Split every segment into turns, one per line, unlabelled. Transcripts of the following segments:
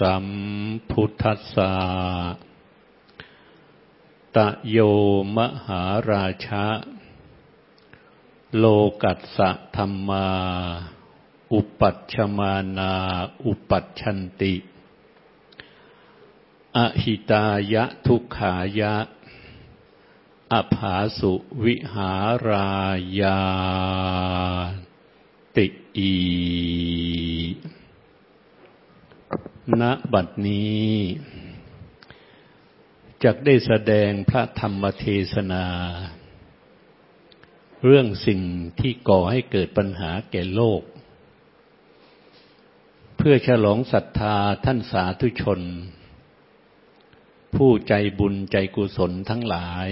สัมพุทธัสสะตะโยมหาราชะ โลกัสสะธรรมา อุปัชมานา อุปัชันติ อหิตายะทุกขายะ อภาสุวิหารายาติอี ณบัดนี้จักได้แสดงพระธรรมเทศนา เรื่องสิ่งที่ก่อให้เกิดปัญหาแก่โลก เพื่อฉลองศรัทธาท่านสาธุชน ผู้ใจบุญใจกุศลทั้งหลาย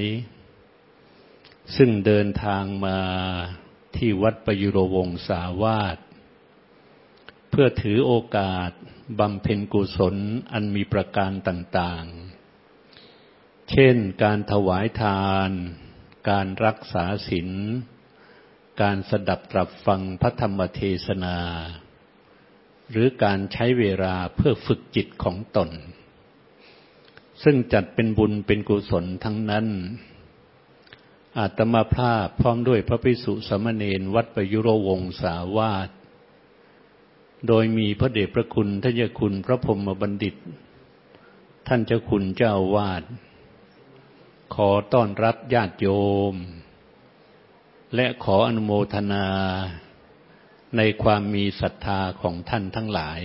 ซึ่งเดินทางมาที่วัดประยุรวงศาวาสเพื่อถือโอกาส บำเพ็ญกุศลอันมีประการต่างๆ เช่นการถวายทาน การรักษาศีล การสดับตรับฟังพระธรรมเทศนา หรือการใช้เวลาเพื่อฝึกจิตของตน ซึ่งจัดเป็นบุญเป็นกุศลทั้งนั้น อาตมาภาพพร้อมด้วยพระภิกษุสมณเณรวัดประยุรวงศาวาส โดยมีพระเดชพระคุณท่านเจ้าคุณพระพรมบัณฑิต ท่านเจ้าคุณเจ้าวาด ขอต้อนรับญาติโยม และขออนุโมทนาในความมีศรัทธาของท่านทั้งหลาย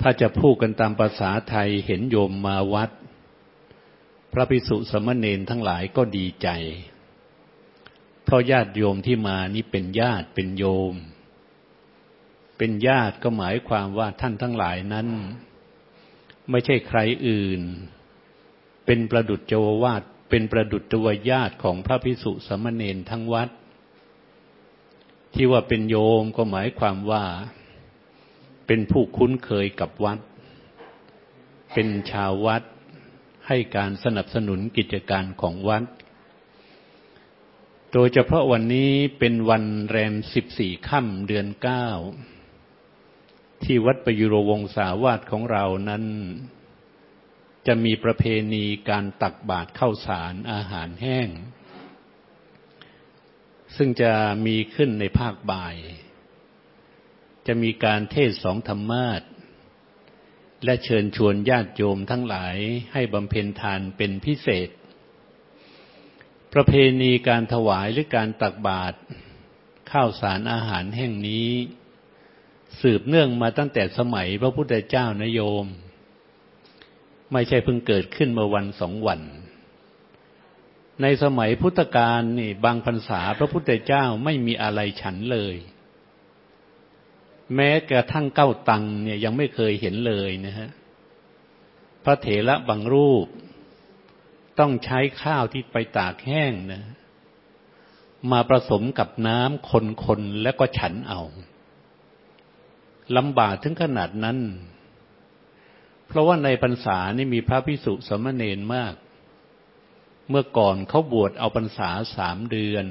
ถ้าจะพูดกันตามภาษาไทยเห็นโยมมาวัด พระภิกษุสมณเณรทั้งหลายก็ดีใจ เพราะญาติโยมที่มานี้เป็นญาติเป็นโยม เป็นญาติก็หมายความว่าท่านทั้งหลายนั้น ไม่ใช่ใครอื่น เป็นประดุจเจววาดเป็นประดุจจวญาติของพระพิสุสมณเณรทั้งวัด ที่ว่าเป็นโยมก็หมายความว่า เป็นผู้คุ้นเคยกับวัด เป็นชาววัดให้การสนับสนุนกิจการของวัด โดยเฉพาะวันนี้เป็นวันแรมสิบสี่ค่ำเดือนเก้า ที่วัดประยุรวงศาวาสของเรานั้น จะมีประเพณีการตักบาตรข้าวสารอาหารแห้ง ซึ่งจะมีขึ้นในภาคบ่าย จะมีการเทศสองธรรมาสและเชิญชวนญาติโยมทั้งหลายให้บำเพ็ญทานเป็นพิเศษ ประเพณีการถวายหรือการตักบาตรข้าวสารอาหารแห้งนี้ สืบเนื่องมาตั้งแต่สมัยพระพุทธเจ้านโยม ไม่ใช่เพิ่งเกิดขึ้นเมื่อวันสองวัน ในสมัยพุทธกาลนี่บางพรรษาพระพุทธเจ้าไม่มีอะไรฉันเลย แม้กระทั่งเก้าตังเนี่ยยังไม่เคยเห็นเลยนะฮะพระเถระบางรูป ต้องใช้ข้าวที่ไปตากแห้งนะ มาผสมกับน้ำคนๆแล้วก็ฉันเอา ลำบากถึงขนาดนั้น เพราะว่าในพรรษานี่มีพระพิสุสมณเณรมาก เมื่อก่อนเขาบวชเอาพรรษาสามเดือน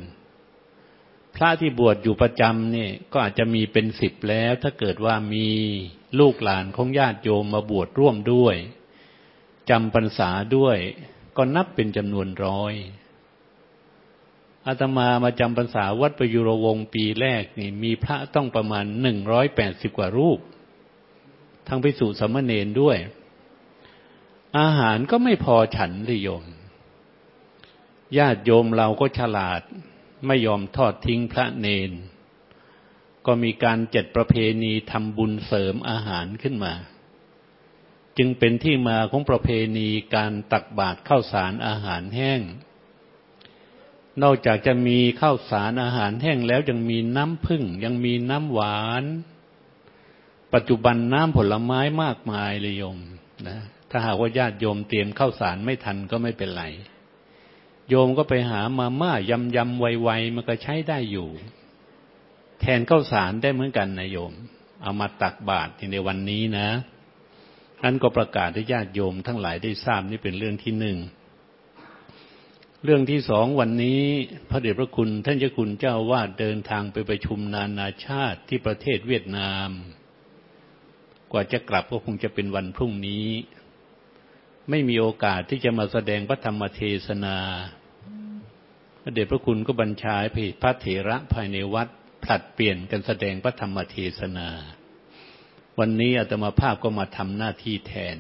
พระที่บวชอยู่ประจำเนี่ยก็อาจจะมีเป็นสิบแล้ว ถ้าเกิดว่ามีลูกหลานของญาติโยมมาบวชร่วมด้วยจำพรรษาด้วย ก็นับเป็นจำนวนร้อย อาตมามาจำพรรษาวัดประยุรวงปีแรกนี่ มีพระต้องประมาณหนึ่งร้อยแปดสิบกว่ารูป ทั้งพิสูจน์สมณเณรด้วย อาหารก็ไม่พอฉันเลยโยม ญาติโยมเราก็ฉลาด ไม่ยอมทอดทิ้งพระเนน ก็มีการจัดประเพณีทำบุญเสริมอาหารขึ้นมา จึงเป็นที่มาของประเพณีการตักบาตรข้าวสารอาหารแห้ง นอกจากจะมีข้าวสารอาหารแห้งแล้วยังมีน้ำผึ้งยังมีน้ำหวาน ปัจจุบันน้ำผลไม้มากมายเลยโยมนะถ้าหากว่าญาติโยมเตรียมข้าวสารไม่ทันก็ไม่เป็นไร โยมก็ไปหามาม่ายำยำไวๆมันก็ใช้ได้อยู่ แทนข้าวสารได้เหมือนกันนะโยม เอามาตักบาตรในวันนี้นะนั้นก็ประกาศให้ญาติโยมทั้งหลายได้ทราบนี่เป็นเรื่องที่หนึ่ง เรื่องที่สองวันนี้พระเดชพระคุณ ท่านเจ้าคุณเจ้าวาดเดินทางไปประชุมนานาชาติที่ประเทศเวียดนาม กว่าจะกลับก็คงจะเป็นวันพรุ่งนี้ ไม่มีโอกาสที่จะมาแสดงพระธรรมเทศนา พระเดชพระคุณก็บัญชาให้พระเถระภายในวัดผลัดเปลี่ยนกันแสดงพระธรรมเทศนา วันนี้อาตมาภาพก็มาทำหน้าที่แทน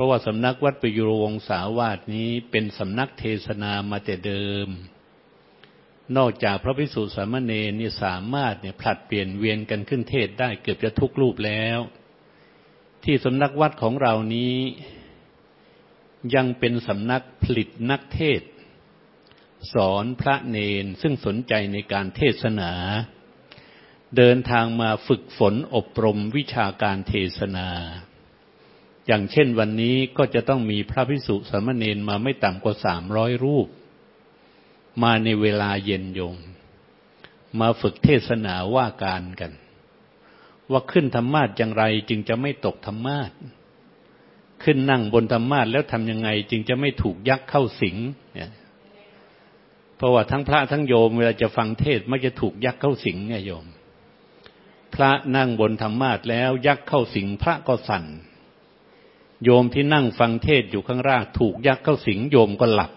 ราะว่าสำนักวัดประยุรวงศาวาสนี้เป็นสำนักเทศนามาแต่เดิม นอกจากพระภิกษุสามเณรนี่สามารถเนี่ยผลัดเปลี่ยนเวียนกันขึ้นเทศได้เกือบจะทุกรูปแล้ว ที่สำนักวัดของเรานี้ยังเป็นสำนักผลิตนักเทศ สอนพระเนนซึ่งสนใจในการเทศนา เดินทางมาฝึกฝนอบรมวิชาการเทศนา อย่างเช่นวันนี้ก็จะต้องมีพระพิสุสามเณรมาไม่ต่ำกว่าสามร้อยรูป มาในเวลาเย็นยง มาฝึกเทศนาว่าการกัน ว่าขึ้นธรรมาทอย่างไรจึงจะไม่ตกธรรมาทขึ้นนั่งบนธรรมาทแล้วทำยังไง จึงจะไม่ถูกยักษ์เข้าสิงเนี่ยเพราะว่าทั้งพระทั้งโยมเวลาจะฟังเทศมักจะถูกยักษ์เข้าสิงไงโยม พระนั่งบนธรรมาทแล้วยักเข้าสิงพระก็สั่น โยมที่นั่งฟังเทศอยู่ข้างล่าง ถูกยักเข้าสิงโยมก็หลับ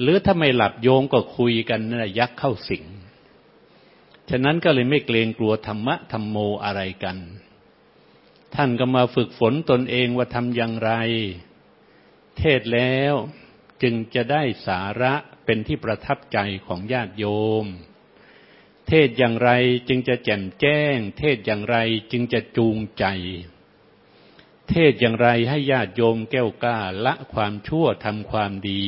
หรือถ้าไม่หลับโยมก็คุยกันน่ะยักเข้าสิง ฉะนั้นก็เลยไม่เกรงกลัวธรรมะธรรมโมอะไรกัน ท่านก็มาฝึกฝนตนเองว่าทำอย่างไร เทศแล้วจึงจะได้สาระเป็นที่ประทับใจของญาติโยม เทศอย่างไรจึงจะแจ่มแจ้ง เทศอย่างไรจึงจะจูงใจ เทศอย่างไรให้ญาติโยมแก้วกล้าละความชั่วทำความดี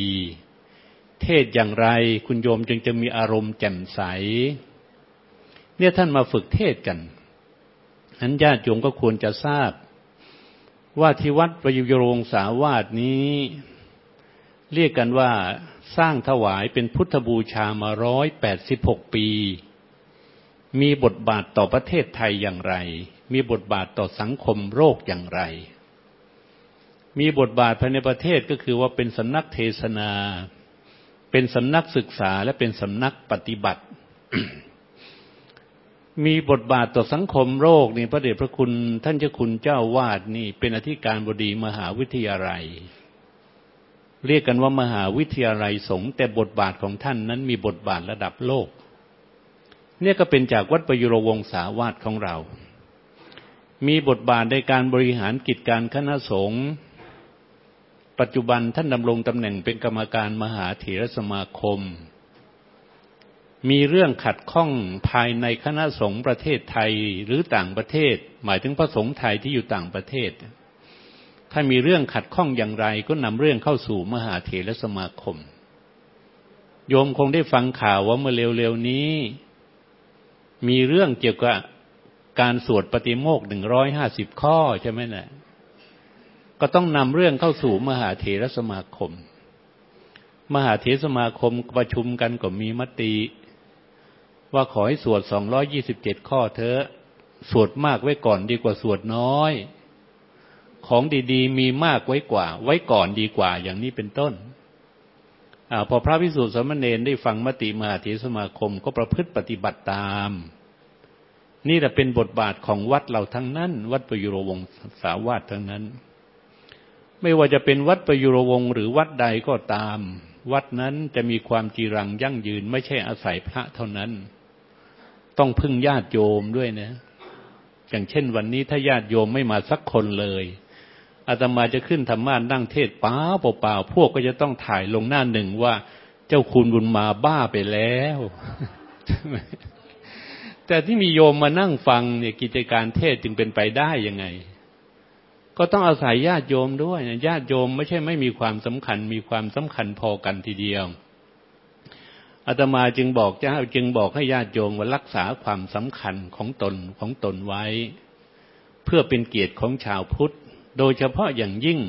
เทศอย่างไรคุณโยมจึงจะมีอารมณ์แจ่มใส เนี่ยท่านมาฝึกเทศกันนั้นญาติโยมก็ควรจะทราบ ว่าที่วัดประยุโรงสาวาสนี้ เรียกกันว่าสร้างถวายเป็นพุทธบูชามาร้อยแปดสิบหกปี มีบทบาทต่อประเทศไทยอย่างไร มีบทบาทต่อสังคมโรคอย่างไร มีบทบาทภายในประเทศก็คือว่าเป็นสำนักเทศนา เป็นสำนักศึกษาและเป็นสำนักปฏิบัติ มีบทบาทต่อสังคมโรคนี่พระเดชพระคุณท่านเจ้าคุณเจ้าวาดนี่ เป็นอธิการบดีมหาวิทยาลัย เรียกกันว่ามหาวิทยาลัยสงฆ์แต่บทบาทของท่านนั้นมีบทบาทระดับโลก เนี่ยก็เป็นจากวัดประยุรวงศาวาสของเรา มีบทบาทในการบริหารกิจการคณะสงฆ์ปัจจุบันท่านดำรงตำแหน่งเป็นกรรมการมหาเถรสมาคม มีเรื่องขัดข้องภายในคณะสงฆ์ประเทศไทยหรือต่างประเทศ หมายถึงพระสงฆ์ไทยที่อยู่ต่างประเทศ ถ้ามีเรื่องขัดข้องอย่างไรก็นำเรื่องเข้าสู่มหาเถรสมาคม โยมคงได้ฟังข่าวว่าเมื่อเร็วๆนี้ มีเรื่องเกี่ยวกับ การสวดปฏิโมกหนึ่งร้อยห้าสิบข้อใช่ไหมนะ่ะก็ต้องนำเรื่องเข้าสู่มหาเถรสมาคม มหาเถรสมาคมประชุมกันก็มีมติ ว่าขอให้สวดสองร้อยี่สิบเจ็ดข้อเถอะสวดมากไว้ก่อนดีกว่าสวดน้อย ของดีๆ มีมากไว้กว่า ไว้ก่อนดีกว่า อย่างนี้เป็นต้นอพอพระพิสุทธิสมณเณรได้ฟังมติมหาเถรสมาคมก็ประพฤติปฏิบัติตาม นี่แหละเป็นบทบาทของวัดเราทั้งนั้น วัดประยุรวงศาวาสทั้งนั้น ไม่ว่าจะเป็นวัดประยุรวงหรือวัดใดก็ตาม วัดนั้นจะมีความจีรังยั่งยืน ไม่ใช่อาศัยพระเท่านั้น ต้องพึ่งญาติโยมด้วยนะ อย่างเช่นวันนี้ถ้าญาติโยมไม่มาสักคนเลยอาตมาจะขึ้นธรรมานั่งเทศป้าเปล่าๆพวกก็จะต้องถ่ายลงหน้าหนึ่งว่า เจ้าคุณบุญมาบ้าไปแล้ว แต่ที่มีโยมมานั่งฟังเนี่ยกิจการเทศจึงเป็นไปได้ยังไง ก็ต้องอาศัยญาติโยมด้วยญาติโยมไม่ใช่ไม่มีความสำคัญ มีความสำคัญพอกันทีเดียวอาตมาจึงบอกเจ้าจึงบอกให้ญาติโยมว่ารักษาความสำคัญของตนของตนไว้ เพื่อเป็นเกียรติของชาวพุทธ โดยเฉพาะอย่างยิ่ง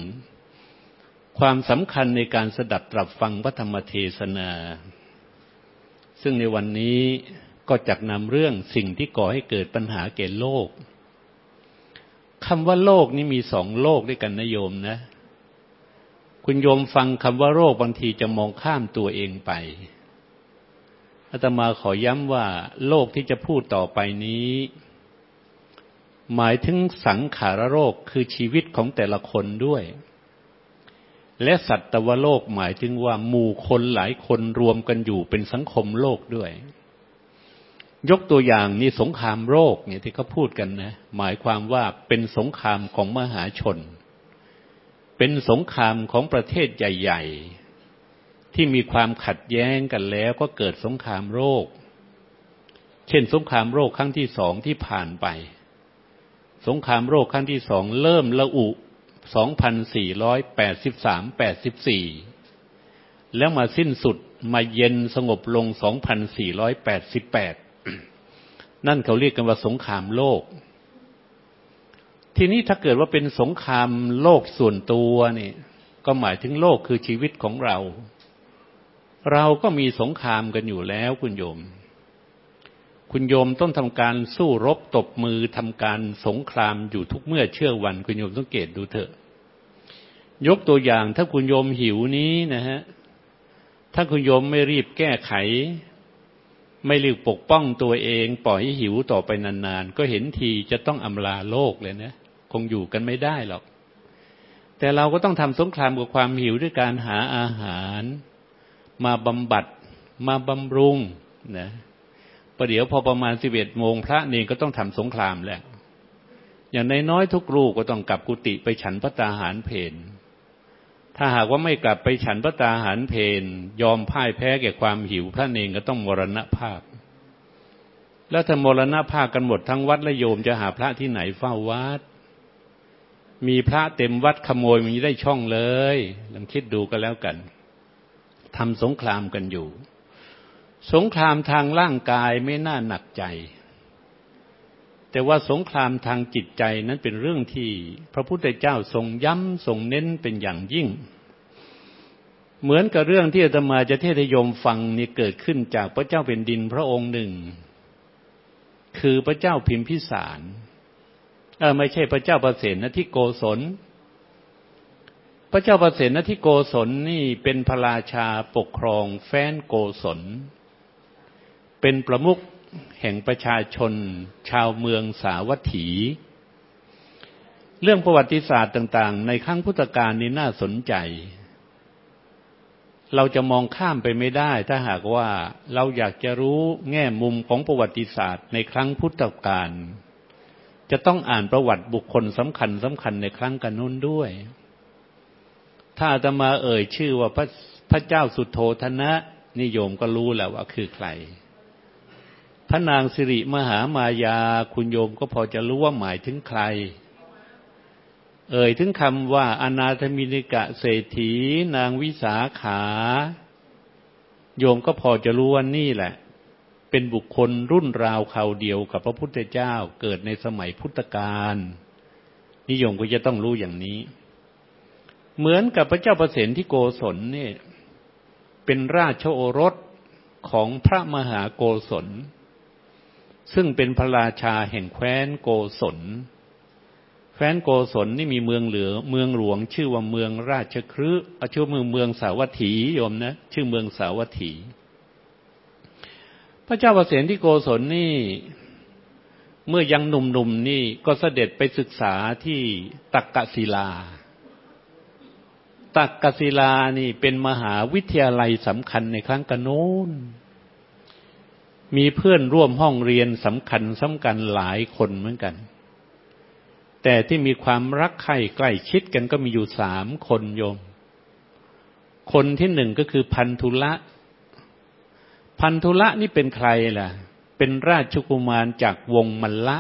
ความสำคัญในการสดับตรับฟังพระธรรมเทศนา ซึ่งในวันนี้ ก็จักนำเรื่องสิ่งที่ก่อให้เกิดปัญหาแก่โลกคำว่าโลกนี้มีสองโลกด้วยกันนะโยมนะ คุณโยมฟังคำว่าโรคบางทีจะมองข้ามตัวเองไปอาตมาขอย้ำว่า โลกที่จะพูดต่อไปนี้ หมายถึงสังขารโรคคือชีวิตของแต่ละคนด้วย และสัตวโลกหมายถึงว่าหมู่คนหลายคนรวมกันอยู่เป็นสังคมโลกด้วย ยกตัวอย่างนี่สงครามโรคเนี่ยที่เขาพูดกันนะหมายความว่าเป็นสงครามของมหาชน เป็นสงครามของประเทศใหญ่ ๆ ที่มีความขัดแย้งกันแล้วก็เกิดสงครามโรคเช่น สงครามโรคครั้งที่สองที่ผ่านไป สงครามโรคครั้งที่สองเริ่มละอุ 2,483-84 แล้วมาสิ้นสุดมาเย็นสงบลง 2,488 นั่นเขาเรียกกันว่าสงครามโลก ทีนี้ถ้าเกิดว่าเป็นสงครามโลกส่วนตัวนี่ก็หมายถึงโลกคือชีวิตของเรา เราก็มีสงครามกันอยู่แล้วคุณโยม คุณโยมต้องทำการสู้รบตบมือทำการสงครามอยู่ทุกเมื่อเชื่อวัน คุณโยมสังเกตดูเถอะ ยกตัวอย่างถ้าคุณโยมหิวนี้นะฮะถ้าคุณโยมไม่รีบแก้ไข ไม่รีบปกป้องตัวเอง ปล่อยให้หิวต่อไปนานๆ ก็เห็นทีจะต้องอำลาโลกเลยนะ คงอยู่กันไม่ได้หรอก แต่เราก็ต้องทำสงครามกับความหิวด้วยการหาอาหาร มาบำบัด มาบำรุงนะประเดี๋ยวพอประมาณสิบเอ็ดโมงพระเนงก็ต้องทำสงครามแล้วอย่างในน้อยทุกลูกก็ต้องกลับกุฏิไปฉันพระตาหารเพน ถ้าหากว่าไม่กลับไปฉันพระตาหารเพนยอมพ่ายแพ้แก่ความหิวพระเนงก็ต้องมรณภาพ แล้วถ้ามรณภาพกันหมดทั้งวัดและโยมจะหาพระที่ไหนเฝ้าวัด มีพระเต็มวัดขโมยมันได้ช่องเลยลองคิดดูก็แล้วกันทำสงครามกันอยู่ สงครามทางร่างกายไม่น่าหนักใจ แต่ว่าสงครามทางจิตใจนั้นเป็นเรื่องที่พระพุทธเจ้าทรงย้ำทรงเน้นเป็นอย่างยิ่ง เหมือนกับเรื่องที่อาตมาจะเทศยมฟังนี่เกิดขึ้นจากพระเจ้าเป็นดินพระองค์หนึ่ง คือพระเจ้าพิมพิสารเออไม่ใช่พระเจ้าประเสนที่โกศล พระเจ้าประเสนที่โกศลนี่เป็นพระราชาปกครองแฟนโกศล เป็นประมุข แห่งประชาชน ชาวเมืองสาวัตถี เรื่องประวัติศาสตร์ต่าง ๆ ในครั้งพุทธกาลนี้น่าสนใจ เราจะมองข้ามไปไม่ได้ ถ้าหากว่าเราอยากจะรู้แง่มุมของประวัติศาสตร์ ในครั้งพุทธกาลจะต้องอ่านประวัติบุคคลสำคัญสำคัญในครั้งกันนู้นด้วย ถ้าอาตมาเอ่ยชื่อว่าพระพระเจ้าสุโธธนะนิยมก็รู้แล้วว่าคือใคร พระนางสิริมหามายาคุณโยมก็พอจะรู้ว่าหมายถึงใคร เอ่ยถึงคำว่าอนาถมินิกะเศรษฐี นางวิสาขา โยมก็พอจะรู้ว่านี่แหละ เป็นบุคคลรุ่นราวเขาเดียวกับพระพุทธเจ้าเกิดในสมัยพุทธกาลนิยมก็จะต้องรู้อย่างนี้ เหมือนกับพระเจ้าประสิทธิโกศลเนี่ยเป็นราชโอรสของพระมหาโกศล ซึ่งเป็นพระราชาแห่งแคว้นโกศล แคว้นโกศลนี่มีเมืองเหลือ เมืองหลวง ชื่อว่าเมืองราชครืชื่อเมืองเมืองสาวัตถีโยมนะ ชื่อเมืองสาวัตถี พระเจ้าประสิทธิโกศลนี่ เมื่อยังหนุ่มๆนี่ก็เสด็จไปศึกษาที่ตักกศิลา ตักกศิลานี่เป็นมหาวิทยาลัยสำคัญในครั้งกันโน้น มีเพื่อนร่วมห้องเรียนสำคัญสำคัญหลายคนเหมือนกัน แต่ที่มีความรักใคร่ใกล้ชิดกันก็มีอยู่สามคนโยม คนที่หนึ่งก็คือพันธุละ พันธุละนี่เป็นใครล่ะ เป็นราชกุมารจากวงมัลละ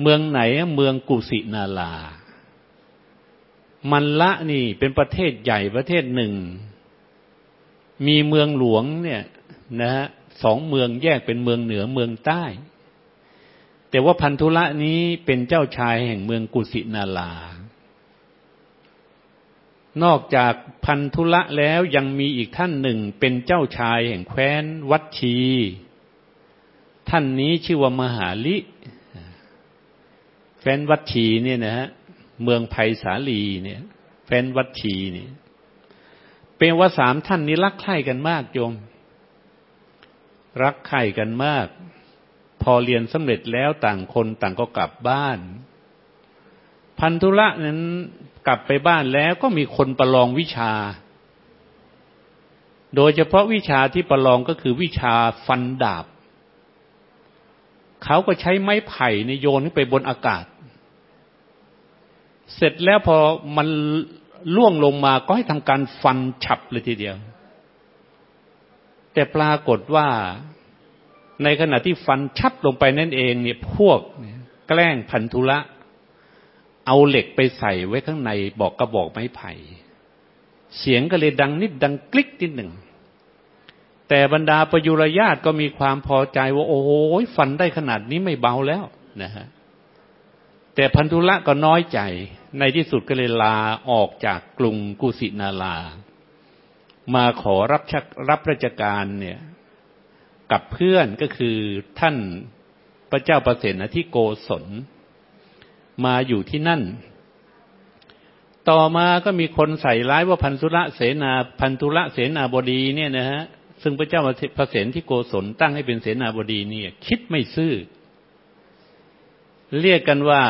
เมืองไหนเมืองกุสินาลา มันละนี่เป็นประเทศใหญ่ประเทศหนึ่ง มีเมืองหลวงเนี่ยนะฮะ สองเมืองแยกเป็นเมืองเหนือเมืองใต้ แต่ว่าพันธุละนี้เป็นเจ้าชายแห่งเมืองกุสินาลา นอกจากพันธุละแล้วยังมีอีกท่านหนึ่งเป็นเจ้าชายแห่งแคว้นวัดชี ท่านนี้ชื่อว่ามหาลิแฟนวัดชีเนี่ยนะฮะเมืองไผ่สาลีเนี่ย แฟนวัดชีเนี่ยเป็นว่าสามท่านนี้รักใคร่กันมากโยม รักใคร่กันมาก พอเรียนสำเร็จแล้วต่างคนต่างก็กลับบ้าน พันธุระนั้นกลับไปบ้านแล้วก็มีคนประลองวิชา โดยเฉพาะวิชาที่ประลองก็คือวิชาฟันดาบ เขาก็ใช้ไม้ไผ่ในโยนขึ้นไปบนอากาศ เสร็จแล้วพอมันล่วงลงมาก็ให้ทำการฟันฉับเลยทีเดียว แต่ปรากฏว่าในขณะที่ฟันชับลงไปนั่นเองเนี่ยพวกแกล้งพันธุระเอาเหล็กไปใส่ไว้ข้างในบอกกระบอกไม้ไผ่เสียงก็เลยดังนิดดังกลิกนิดหนึ่ง แต่บรรดาประยุรญาติก็มีความพอใจว่า โอ้โหฟันได้ขนาดนี้ไม่เบาแล้วนะฮะแต่พันธุระก็น้อยใจ ในที่สุดก็เลยลาออกจากกรุงกุสินารา มาขอรับชักรับราชการเนี่ย กับเพื่อนก็คือท่านพระเจ้าประเสนที่โกศลมาอยู่ที่นั่น ต่อมาก็มีคนใส่ร้ายว่าพันธุระเสนาพันธุระเสนาบดีเนี่ยนะฮะซึ่งพระเจ้าประเสนที่โกศลตั้งให้เป็นเสนาบดีเนี่ย คิดไม่ซื่อ เรียกกันว่า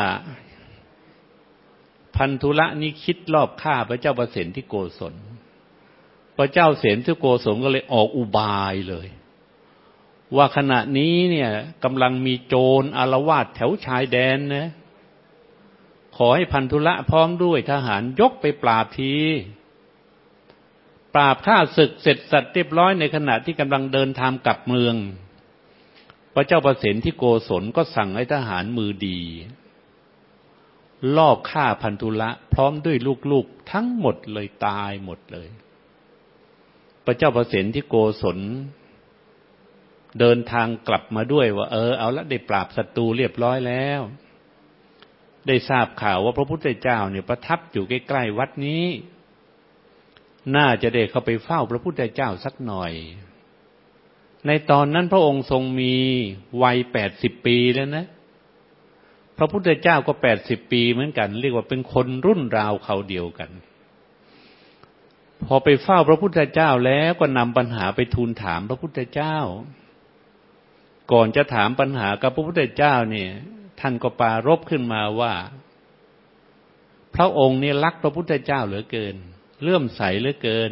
พันธุระนี้คิดรอบฆ่าพระเจ้าประเสนที่โกศล พระเจ้าเสนที่โกศลก็เลยออกอุบายเลย ว่าขณะนี้เนี่ยกำลังมีโจรอารวาสแถวชายแดนนะ ขอให้พันธุระพร้อมด้วยทหารยกไปปราบทีปราบข้าศึกเสร็จสัตว์เรียบร้อยในขณะที่กำลังเดินทางกลับเมือง พระเจ้าประสิทธิโกศลก็สั่งให้ทหารมือดี ลอบฆ่าพันธุละ พร้อมด้วยลูกๆทั้งหมดเลยตายหมดเลย พระเจ้าประสิทธิโกศล เดินทางกลับมาด้วยว่า เออเอาละได้ปราบศัตรูเรียบร้อยแล้ว ได้ทราบข่าวว่าพระพุทธเจ้าเนี่ยประทับอยู่ใกล้ๆวัดนี้ น่าจะได้เข้าไปเฝ้าพระพุทธเจ้าสักหน่อย ในตอนนั้นพระองค์ทรงมีวัยแปดสิบปีแล้วนะพระพุทธเจ้าก็แปดสิบปีเหมือนกัน เรียกว่าเป็นคนรุ่นราวเขาเดียวกัน พอไปเฝ้าพระพุทธเจ้าแล้วก็นำปัญหาไปทูลถามพระพุทธเจ้า ก่อนจะถามปัญหากับพระพุทธเจ้าเนี่ย ท่านก็ปารบขึ้นมาว่า พระองค์เนี่ยรักพระพุทธเจ้าเหลือเกิน เลื่อมใสเหลือเกิน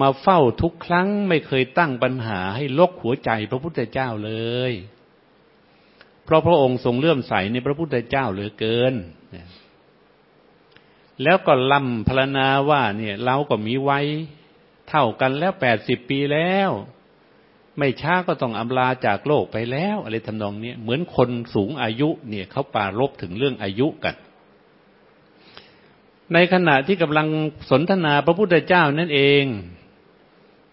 มาเฝ้าทุกครั้งไม่เคยตั้งปัญหาให้ลกหัวใจพระพุทธเจ้าเลย เพราะพระองค์ทรงเลื่อมใสในพระพุทธเจ้าเหลือเกิน แล้วก็ลำพรนาว่าเนี่ยเราก็มีไว้เท่ากันแล้วแปดสิบปีแล้ว ไม่ช้าก็ต้องอำลาจากโลกไปแล้วอะไรทำนองนี้เหมือนคนสูงอายุเนี่ยเขาปารบถึงเรื่องอายุกัน ในขณะที่กำลังสนทนาพระพุทธเจ้านั่นเอง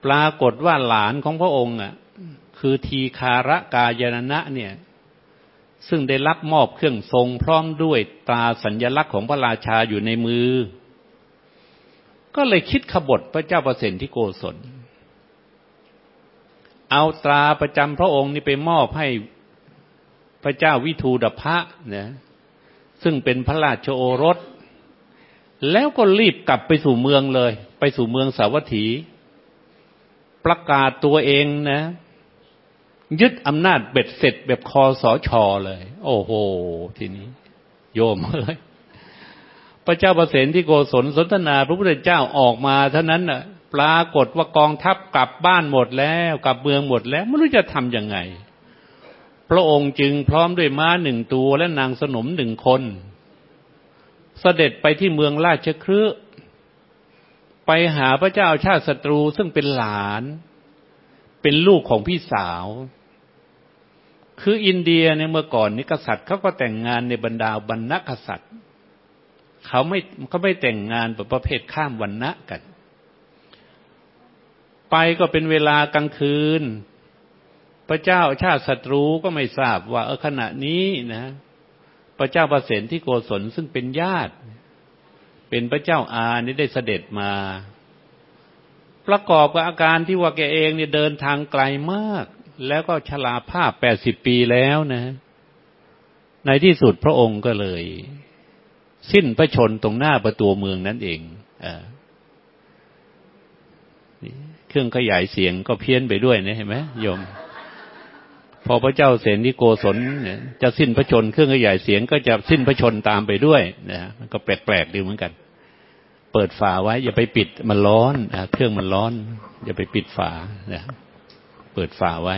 ปรากฏว่าหลานของพระองค์อะ คือทีคาระกายนะเนี่ย ซึ่งได้รับมอบเครื่องทรงพร้อมด้วยตราสัญญลักษณ์ของพระราชาอยู่ในมือ ก็เลยคิดขบฏพระเจ้าประสิทธิโกศล เอาตราประจำพระองค์นี้ไปมอบให้พระเจ้าวิทูดพะนะซึ่งเป็นพระราชโอรส แล้วก็รีบกลับไปสู่เมืองเลย ไปสู่เมืองสาวัตถี ประกาศตัวเองนะ ยึดอำนาจเบ็ดเสร็จแบบคอสอชอเลย โอ้โห ทีนี้ โยมเลยพระเจ้าประเสนที่โกศลสนทนา พระพุทธเจ้าออกมาเท่านั้นน่ะ ปรากฏว่ากองทัพกลับบ้านหมดแล้วกลับเมืองหมดแล้ว ไม่รู้จะทำยังไง พระองค์จึงพร้อมด้วยม้าหนึ่งตัวและนางสนมหนึ่งคน เสด็จไปที่เมืองราชครืไปหาพระเจ้าชาติศัตรูซึ่งเป็นหลาน เป็นลูกของพี่สาว คืออินเดียเนี่ยเมื่อก่อนนี้กษัตริย์เขาก็แต่งงานในบรรดาบรรณกษัตริย์เขาไม่เขาไม่แต่งงานแบบประเภทข้ามวันณะกัน ไปก็เป็นเวลากลางคืน พระเจ้าชาติศัตรูก็ไม่ทราบว่า เออขณะนี้นะ พระเจ้าประเสนที่โกศลซึ่งเป็นญาติ เป็นพระเจ้าอานี่ได้เสด็จมา ประกอบกับอาการที่ว่าแกเองเนี่ยเดินทางไกลมาก แล้วก็ชราภาพแปดสิบปีแล้วนะ ในที่สุดพระองค์ก็เลย สิ้นพระชนตรงหน้าประตูเมืองนั่นเองอเครื่องขยายเสียงก็เพี้ยนไปด้วยนะเห็นไหมโยม พอพระเจ้าเสนนิโกศลเนี่ยจะสิ้นพระชน เครื่องขยายเสียงก็จะสิ้นพระชนตามไปด้วยนะมันก็แปลกๆดีเหมือนกัน เปิดฝาไว้ อย่าไปปิดมันร้อนเครื่องมันร้อน อย่าไปปิดฝานะ เปิดฝาไว้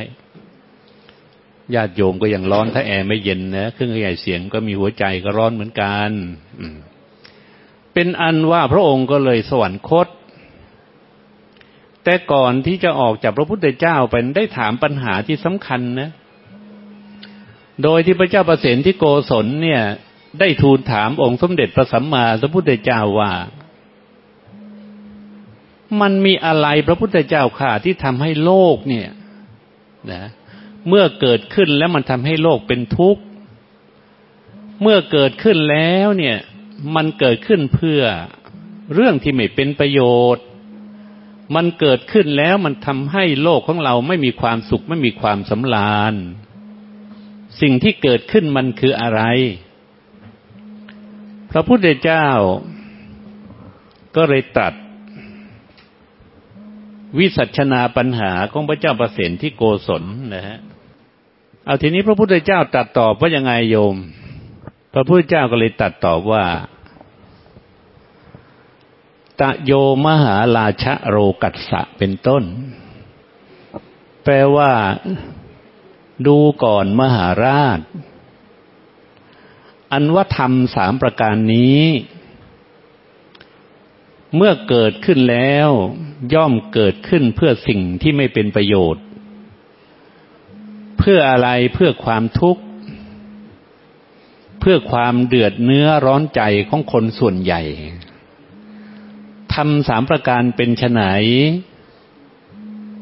ญาติโยมก็ยังร้อนถ้าแอร์ไม่เย็นนะเครื่องขยายเสียงก็มีหัวใจก็ร้อนเหมือนกันเป็นอันว่าพระองค์ก็เลยสวรรคต แต่ก่อนที่จะออกจากพระพุทธเจ้าไปได้ถามปัญหาที่สำคัญนะ โดยที่พระเจ้าประสนที่โกศลเนี่ย ได้ทูลถามองค์สมเด็จพระสัมมาสัมพุทธเจ้าว่ามันมีอะไรพระพุทธเจ้าข่าที่ทำให้โลกเนี่ย นะเมื่อเกิดขึ้นแล้วมันทำให้โลกเป็นทุกข์ เมื่อเกิดขึ้นแล้วเนี่ย มันเกิดขึ้นเพื่อเรื่องที่ไม่เป็นประโยชน์ มันเกิดขึ้นแล้วมันทำให้โลกของเราไม่มีความสุขไม่มีความสำราญ สิ่งที่เกิดขึ้นมันคืออะไร พระพุทธเจ้าก็เลยตัด วิสัชนาปัญหาของพระเจ้าประเสนที่โกศลนะฮะเอาทีนี้พระพุทธเจ้าตัดตอบว่ายังไงโยม พระพุทธเจ้าก็เลยตัดตอบว่า ตะโยมหาราชโรกัสสะเป็นต้น แปลว่าดูก่อนมหาราช อันว่าธรรมสามประการนี้ เมื่อเกิดขึ้นแล้ว ย่อมเกิดขึ้นเพื่อสิ่งที่ไม่เป็นประโยชน์ เพื่ออะไรเพื่อความทุกข์ เพื่อความเดือดเนื้อร้อนใจของคนส่วนใหญ่ทำสามประการเป็นไฉน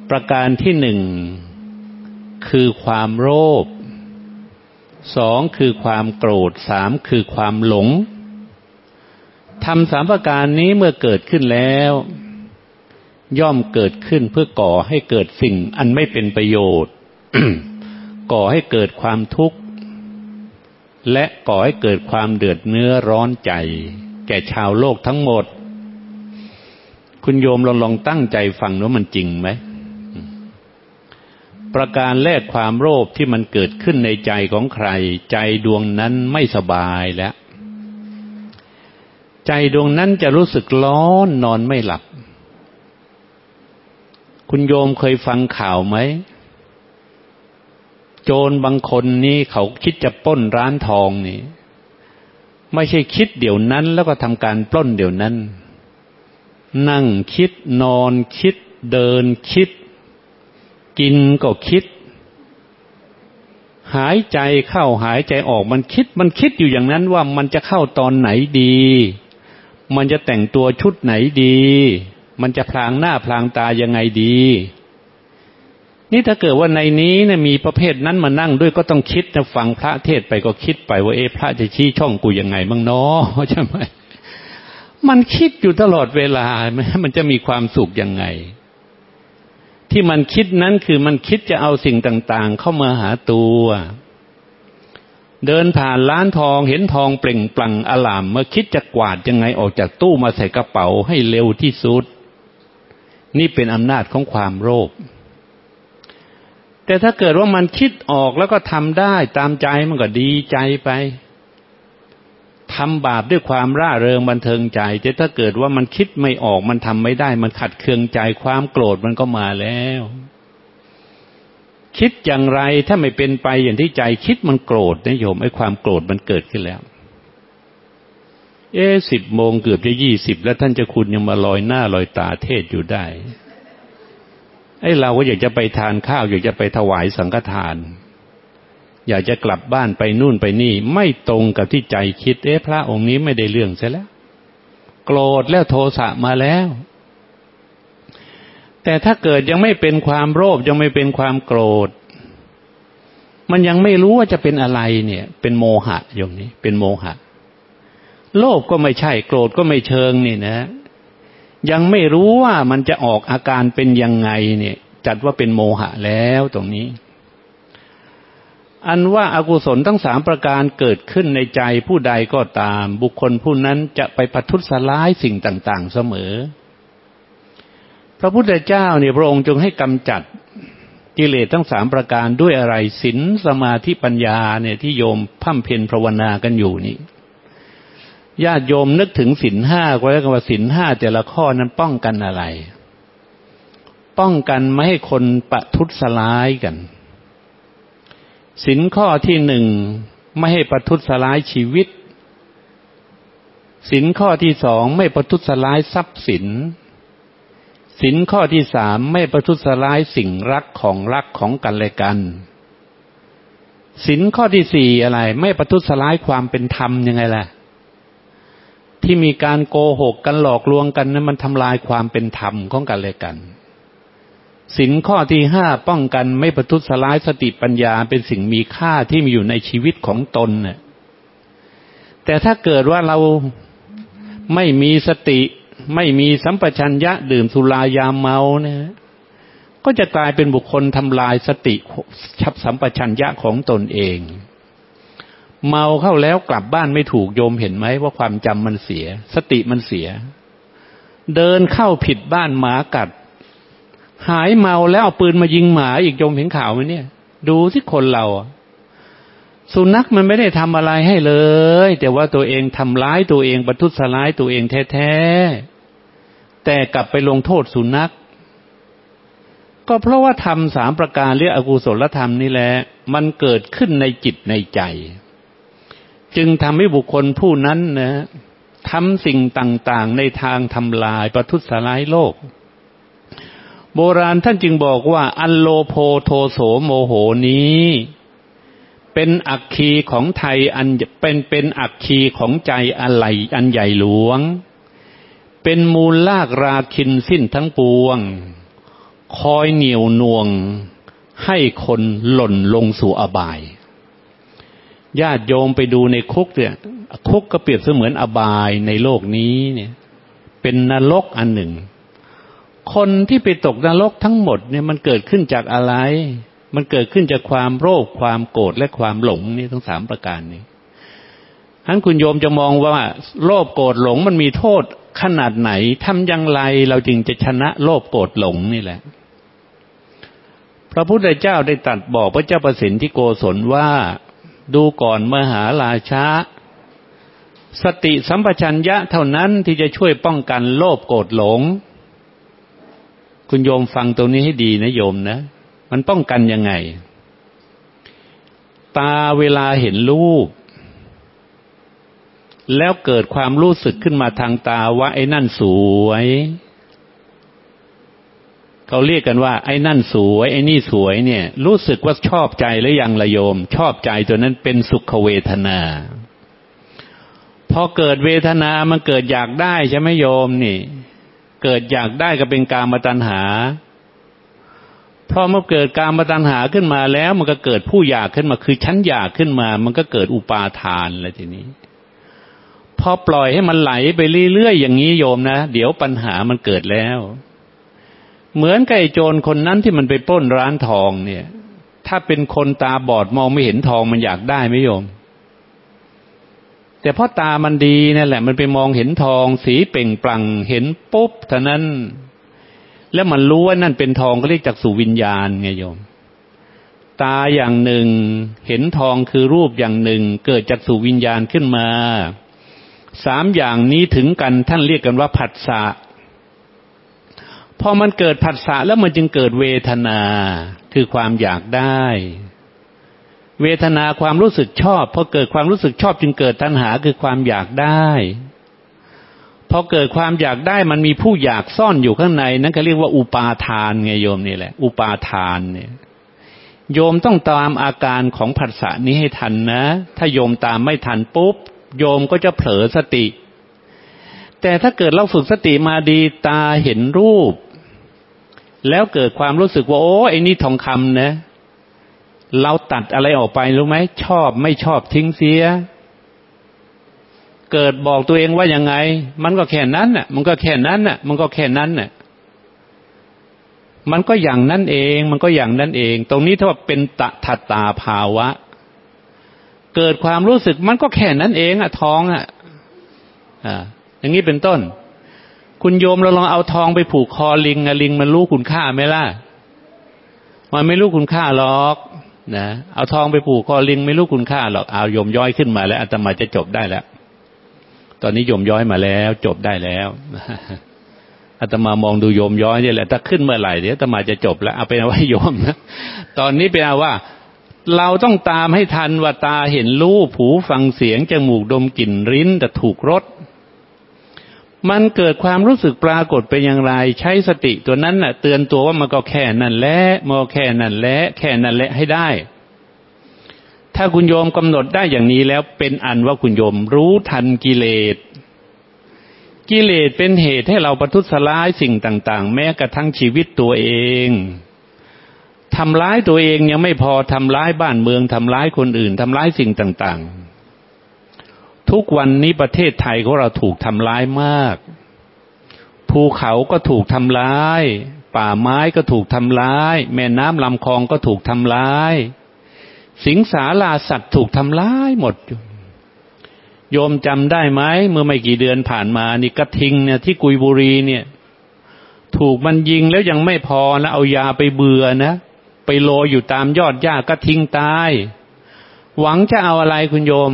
ประการที่หนึ่ง คือความโลภสองคือความโกรธสามคือความหลง ทำสามประการนี้เมื่อเกิดขึ้นแล้ว ย่อมเกิดขึ้นเพื่อก่อให้เกิดสิ่งอันไม่เป็นประโยชน์ ก่อให้เกิดความทุกข์ และก่อให้เกิดความเดือดเนื้อร้อนใจ แก่ชาวโลกทั้งหมด คุณโยมลองลองตั้งใจฟังว่ามันจริงไหมประการแรกความโลภที่มันเกิดขึ้นในใจของใคร ใจดวงนั้นไม่สบายแล้ว ใจดวงนั้นจะรู้สึกร้อนนอนไม่หลับ คุณโยมเคยฟังข่าวไหม โจรบางคนนี่เขาคิดจะปล้นร้านทองนี่ ไม่ใช่คิดเดี๋ยวนั้นแล้วก็ทำการปล้นเดี๋ยวนั้น นั่งคิดนอนคิด เดินคิด กินก็คิดหายใจเข้าหายใจออกมันคิด มันคิดอยู่อย่างนั้นว่ามันจะเข้าตอนไหนดี มันจะแต่งตัวชุดไหนดี มันจะพลางหน้าพลางตายังไงดี นี่ถ้าเกิดว่าในนี้เนี่ยมีประเภทนั้นมานั่งด้วยก็ต้องคิดนะฟังพระเทศไปก็คิดไปว่าเอ๊ะพระจะชี้ช่องกูยังไงบ้างเนาะใช่ไหมมันคิดอยู่ตลอดเวลาไหมมันจะมีความสุขยังไง ที่มันคิดนั้นคือมันคิดจะเอาสิ่งต่าง ๆ เข้ามาหาตัว เดินผ่านร้านทองเห็นทองเปล่งปลั่งอลาม เมื่อคิดจะกวาดยังไงออกจากตู้มาใส่กระเป๋าให้เร็วที่สุด นี่เป็นอำนาจของความโลภแต่ถ้าเกิดว่ามันคิดออกแล้วก็ทำได้ตามใจมันก็ดีใจไปทำบาปด้วยความร่าเริงบันเทิงใจ แต่ถ้าเกิดว่ามันคิดไม่ออกมันทำไม่ได้ มันขัดเคืองใจความโกรธมันก็มาแล้ว คิดอย่างไรถ้าไม่เป็นไปอย่างที่ใจคิดมันโกรธนะโยมไอ้ความโกรธมันเกิดขึ้นแล้ว เอ๊สิบโมงเกือบจะยี่สิบแล้วท่านจะคุณยังมาลอยหน้าลอยตาเทศอยู่ได้ไอ้เราก็อยากจะไปทานข้าว อยากจะไปถวายสังฆทาน อยากจะกลับบ้านไปนู่นไปนี่ ไม่ตรงกับที่ใจคิด เอ๊ะพระองค์นี้ไม่ได้เรื่องเสียแล้ว โกรธแล้วโทสะมาแล้ว แต่ถ้าเกิดยังไม่เป็นความโลภยังไม่เป็นความโกรธ มันยังไม่รู้ว่าจะเป็นอะไรเนี่ย เป็นโมหะอย่างนี้ เป็นโมหะ โลภก็ไม่ใช่โกรธก็ไม่เชิงนี่นะ ยังไม่รู้ว่ามันจะออกอาการเป็นยังไงเนี่ย จัดว่าเป็นโมหะแล้วตรงนี้ อันว่าอากุศลทั้งสามประการเกิดขึ้นในใจผู้ใดก็ตาม บุคคลผู้นั้นจะไปปัทุสลายสิ่งต่าง ๆ เสมอ พระพุทธเจ้าเนี่ยพระองค์จงให้กำจัดกิเลสทั้งสามประการด้วยอะไรศีลสมาธิปัญญาเนี่ยที่โยมพัมเพนภาวนากันอยู่นี่ญาติโยมนึกถึงศีลห้าก็แล้วกันว่าศีลห้าแต่ละข้อนั้นป้องกันอะไร ป้องกันไม่ให้คนประทุษสลายกันสินข้อที่หนึ่งไม่ให้ประทุษร้ายชีวิตสินข้อที่สองไม่ประทุษร้ายทรัพย์สิน สินข้อที่สามไม่ประทุษร้ายสิ่งรักของรักของกันและกันสินข้อที่สี่อะไร ไม่ประทุษร้ายความเป็นธรรมยังไงล่ะ ที่มีการโกหกกันหลอกลวงกันนั้นมันทำลายความเป็นธรรมของกันและกันสินข้อที่ห้าป้องกันไม่ประทุษร้ายสติปัญญาเป็นสิ่งมีค่าที่มีอยู่ในชีวิตของตนนี่ยแต่ถ้าเกิดว่าเราไม่มีสติ ไม่มีสัมปชัญญะดื่มสุรายาเมาเนี่ยก็จะกลายเป็นบุคคลทำลายสติชับสัมปชัญญะของตนเอง เมาเข้าแล้วกลับบ้านไม่ถูกโยมเห็นไหมว่าความจำมันเสีย สติมันเสีย เดินเข้าผิดบ้านหมากัด หายเมาแล้วเอาปืนมายิงหมาอีกจมเห็นข่าวไหมเนี่ย ดูที่คนเรา สุนัขมันไม่ได้ทำอะไรให้เลย แต่ว่าตัวเองทำร้ายตัวเองประทุษร้ายตัวเองแท้ๆแต่กลับไปลงโทษสุนัขก็เพราะว่าทำสามประการเรียกอกุศลธรรมนี่แหละ มันเกิดขึ้นในจิตในใจ จึงทำให้บุคคลผู้นั้นนะทำสิ่งต่างๆ ในทางทำลายประทุษร้ายโลก โบราณท่านจึงบอกว่า อันโลโพโทโสโมโหนี้ เป็นอักคีของไทยอันเป็นเป็นอักคีของใจอะไรอันใหญ่หลวง เป็นมูลลากราคินสิ้นทั้งปวง คอยเหนียวน่วง ให้คนหล่นลงสู่อบาย ญาติโยมไปดูในคุกเนี่ย คุกก็เปรียบเสมือนอบายในโลกนี้เนี่ย เป็นนรกอันหนึ่ง คนที่ไปตกนรกทั้งหมดเนี่ยมันเกิดขึ้นจากอะไร มันเกิดขึ้นจากความโรคความโกรธและความหลงนี่ทั้งสามประการนี้ท่านคุณโยมจะมองว่าโลภโกรธหลงมันมีโทษขนาดไหนทำอย่างไรเราจึงจะชนะโลภโกรธหลงนี่แหละ พระพุทธเจ้าได้ตัดบอกพระเจ้าประสิทธิโกศลว่าดูก่อนมหาราชาสติสัมปชัญญะเท่านั้นที่จะช่วยป้องกันโลภโกรธหลง คุณโยมฟังตรงนี้ให้ดีนะโยมนะ มันป้องกันยังไง ตาเวลาเห็นรูป แล้วเกิดความรู้สึกขึ้นมาทางตาว่า ไอ้นั่นสวย เขาเรียกกันว่า ไอ้นั่นสวย ไอ้นี่สวยเนี่ย รู้สึกว่าชอบใจหรือยังละโยม ชอบใจตัวนั้นเป็นสุขเวทนาพอเกิดเวทนา มันเกิดอยากได้ใช่ไหมโยมนี่ เกิดอยากได้ก็เป็นกามตัณหา พอเมื่อเกิดการมาตัณหาขึ้นมาแล้ว มันก็เกิดผู้อยากขึ้นมา คือฉันอยากขึ้นมา มันก็เกิดอุปาทานเลยทีนี้ พอปล่อยให้มันไหลไปเรื่อยๆอย่างนี้โยมนะ เดี๋ยวปัญหามันเกิดแล้ว เหมือนกับไอ้โจรคนนั้นที่มันไปปล้นร้านทองเนี่ย ถ้าเป็นคนตาบอดมองไม่เห็นทองมันอยากได้ไหมโยมแต่เพราะตามันดีนั่นแหละ มันไปมองเห็นทอง สีเป่งปลั่งเห็นปุ๊บเท่านั้น แล้วมันรู้ว่านั่นเป็นทองก็เรียกจากสุวิญญาณไงโยม ตาอย่างหนึ่ง เห็นทองคือรูปอย่างหนึ่ง เกิดจากสุวิญญาณขึ้นมา สามอย่างนี้ถึงกันท่านเรียกกันว่าผัสสะพอมันเกิดผัสสะแล้วมันจึงเกิดเวทนาคือความอยากได้ เวทนาความรู้สึกชอบพอเกิดความรู้สึกชอบจึงเกิดตัณหาคือความอยากได้ พอเกิดความอยากได้มันมีผู้อยากซ่อนอยู่ข้างใน นั่นก็เรียกว่าอุปาทานไงโยมนี่แหละ อุปาทานเนี่ยโยมต้องตามอาการของผัสสะนี้ให้ทันนะ ถ้าโยมตามไม่ทันปุ๊บ โยมก็จะเผลอสติ แต่ถ้าเกิดเราฝึกสติมาดีตาเห็นรูป แล้วเกิดความรู้สึกว่า โอ้ไอ้นี่ทองคำนะ เราตัดอะไรออกไปรู้ไหมชอบไม่ชอบทิ้งเสีย เกิดบอกตัวเองว่ายังไง มันก็แค่นั้นน่ะ มันก็แค่นั้นน่ะ มันก็แค่นั้นน่ะ มันก็อย่างนั้นเอง มันก็อย่างนั้นเอง ตรงนี้ถ้าว่าเป็นตะทัตตาภาวะ เกิดความรู้สึกมันก็แค่นั้นเองอะทองอะอ่าอย่างนี้เป็นต้น คุณโยมเราลองเอาทองไปผูกคอลิงอะลิงมันรู้คุณค่าไหมล่ะ มันไม่รู้คุณค่าหรอกนะเอาทองไปผูกคอลิง ไม่รู้คุณค่าหรอกเอาโยมย้อยขึ้นมาแล้วอาตมาจะจบได้แล้ว ตอนนี้โยมย้อยมาแล้ว จบได้แล้วอาตมามองดูโยมย้อยนี่แหละถ้าขึ้นเมื่อไหร่เดี๋ยวอาตมาจะจบแล้วเอาเป็นว่าโยมนะตอนนี้เป็นว่า เราต้องตามให้ทันว่าตาเห็นรูปหูฟังเสียงจมูกดมกลิ่นริ้นแต่ถูกรสมันเกิดความรู้สึกปรากฏเป็นอย่างไร ใช้สติตัวนั้นน่ะ เตือนตัวว่ามันก็แค่นั่นแหละมันก็แค่นั่นแหละแค่นั่นแหละให้ได้ ถ้าคุณโยมกำหนดได้อย่างนี้แล้วเป็นอันว่าคุณโยมรู้ทันกิเลส กิเลสเป็นเหตุให้เราประทุษร้ายสิ่งต่าง ๆ แม้กระทั่งชีวิตตัวเองทำร้ายตัวเองยังไม่พอทำร้ายบ้านเมืองทำร้ายคนอื่นทำร้ายสิ่งต่าง ๆ ทุกวันนี้ประเทศไทยของเราถูกทำร้ายมาก ภูเขาก็ถูกทำร้าย ป่าไม้ก็ถูกทำร้าย แม่น้ำลำคลองก็ถูกทำร้าย สิงสาราสัตว์ถูกทำร้ายหมดโยมจำได้ไหมเมื่อไม่กี่เดือนผ่านมา นี่กระทิงเนี่ยที่กุยบุรีเนี่ย ถูกมันยิงแล้วยังไม่พอนะเอายาไปเบื่อนะ ไปโลอยู่ตามยอดหญ้ากระทิงตาย หวังจะเอาอะไรคุณโยม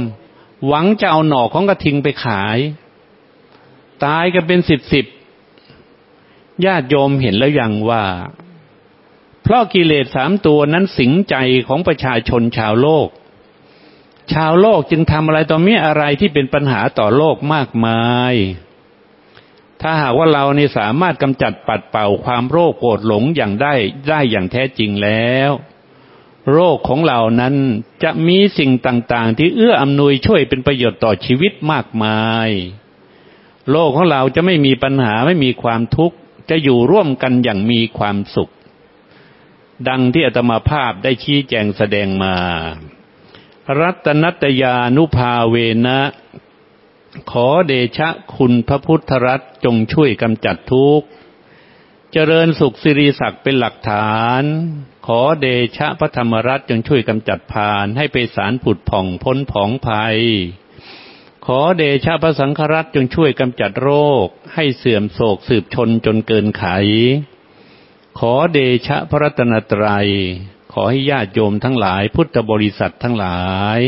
หวังจะเอาหน่อของกระทิงไปขาย ตายกันเป็นสิบสิบญาติโยมเห็นแล้วยังว่า เพราะกิเลสสามตัวนั้นสิงใจของประชาชนชาวโลก ชาวโลกจึงทำอะไรต่อมีอะไรที่เป็นปัญหาต่อโลกมากมาย ถ้าหากว่าเราเนี่สามารถกำจัดปัดเป่าความโรคโกรธหลงอย่างได้ได้อย่างแท้จริงแล้ว โรคของเรานั้นจะมีสิ่งต่าง ๆ ที่เอื้ออำนวยช่วยเป็นประโยชน์ต่อชีวิตมากมาย โลกของเราจะไม่มีปัญหาไม่มีความทุกข์จะอยู่ร่วมกันอย่างมีความสุข ดังที่อาตมาภาพได้ชี้แจงแสดงมา รัตนัตยานุภาเวนะ ขอเดชะคุณพระพุทธรัตจงช่วยกำจัดทุกข์ เจริญสุขสิริศักดิ์เป็นหลักฐาน ขอเดชะพระธรรมรัตน์จงช่วยกำจัดพานให้ไปสารผุดผ่องพ้นผองภัยขอเดชะพระสังฆรัตน์จงช่วยกำจัดโรค ให้เสื่อมโศกสืบชนจนเกินไข ขอเดชะพระรัตนตรัย ขอให้ญาติโยมทั้งหลาย พุทธบริษัททั้งหลาย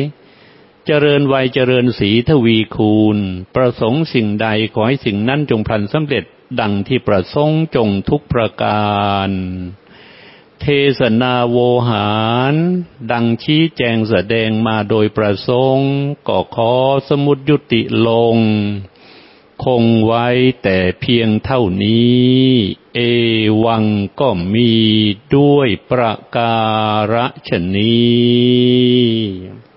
เจริญวัยเจริญสีทวีคูณ ประสงค์สิ่งใดขอให้สิ่งนั้นจงพลันสำเร็จดังที่ประสงค์จงทุกประการ เทศนาโวหาร ดังชี้แจงแสดงมาโดยประสงค์ก็ขอสมุดยุติลง คงไว้แต่เพียงเท่านี้ เอวังก็มีด้วยประการฉนี้